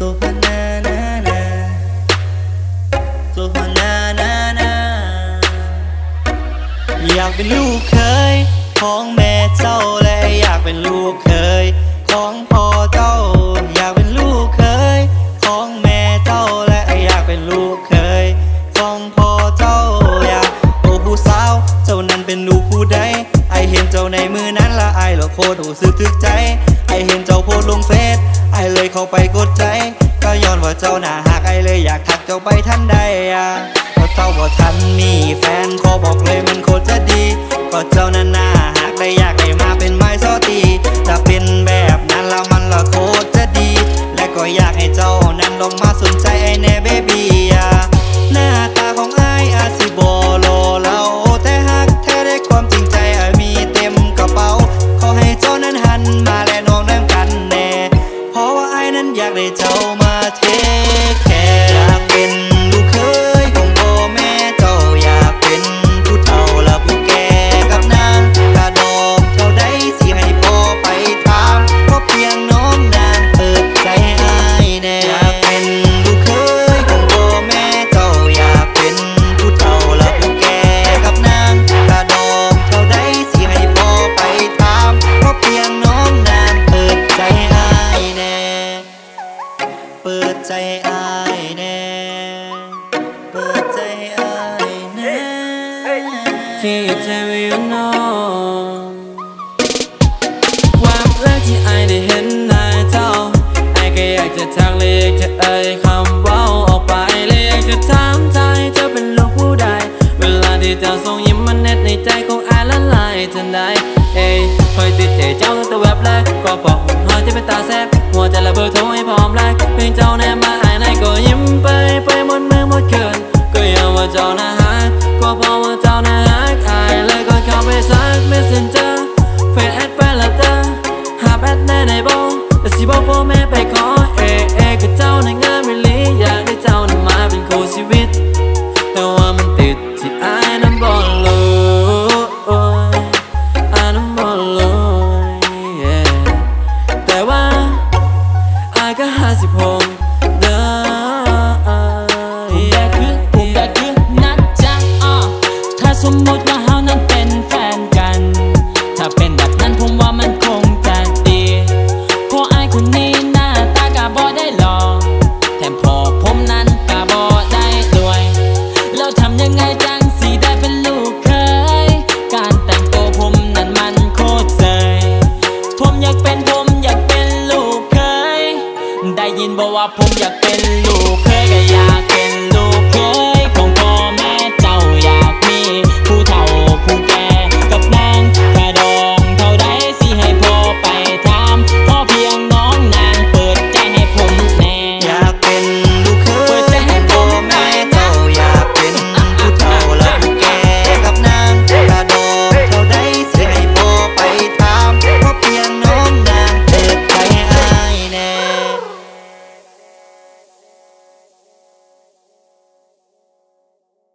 อยากเป็นลูกเคยของแม่เจ้าและอยากเป็นลูกเคยของพ่อเจ้า อยากเป็นลูกเคยของแม่เจ้าและอยากเป็นลูกเคยของพ่อเจ้าอยากโอ้ผู้สาวเจ้านั้นเป็นลูกผู้ใดไอเห็นเจ้าในมือนั้นละไอหละโคตรหูสึกถึกใจไอเห็นเจ้าโพสลงเฟซไอเลยเข้าไปกดใจ เจ้าหน้าหักไอเลยอยากทักเจ้าไปทันใดอะก็เจ้าบ่ทันมีแฟนขอบอกเลยมันโคตรจะดีก็เจ้านั้นหน้าหักได้อยากได้มาเป็นไม้ซอตีจะเป็นแบบนั้นแล้วมันละโคตรจะดี และก็อยากให้เจ้านั้นลงมาสนใจไอแน่เบบี้อะหน้าตาของไออาจสิบอโลเราแต่หักแท้ได้ความจริงใจไอมีเต็มกระเป๋าขอให้เจ้านั้นหันมาและน้องน้ำกันแน่เพราะว่าไอ้นั้นอยากได้เจ้ามา ที่จะให้รู้น้อความแรกที่ไอได้เห็นน้าเจ้าไอก็อยากจะทักเลยอยากจะเอ่ยคำเว้าออกไปเลยอยากจะถามใจเจ้าเป็นลูกผู้ใด เวลาที่เจ้าส่งยิ้มมันเน็ตในใจของไอละลายทันใดเอ้ยคอยติดใจเจ้าตั้งแต่แวบแรกก็บอกหุ่นหอยที่เป็นตาแซบหัวใจระเบิดโทรให้พร้อมแรกเพียงเจ้าแนบมา ไปซัก messenger เฟซแอดไปละเตอหาแอดแน่ในบ่แต่สิบอกพ่อแม่ไปขอเอเอก็เจ้าในงานวิลีอยากได้เจ้านั้นมาเป็นคู่ชีวิต แต่ว่ามันติดที่อายนั้นบ่รู้อายนั้นบ่รู้ yeah แต่ว่าอายก็ห้าสิบหกเด้อผมแบกคือผมแบกคือนัดจังอะถ้าสมมติ ได้ยินบอกว่าผมอยากเป็นลูกเคยก็อยาก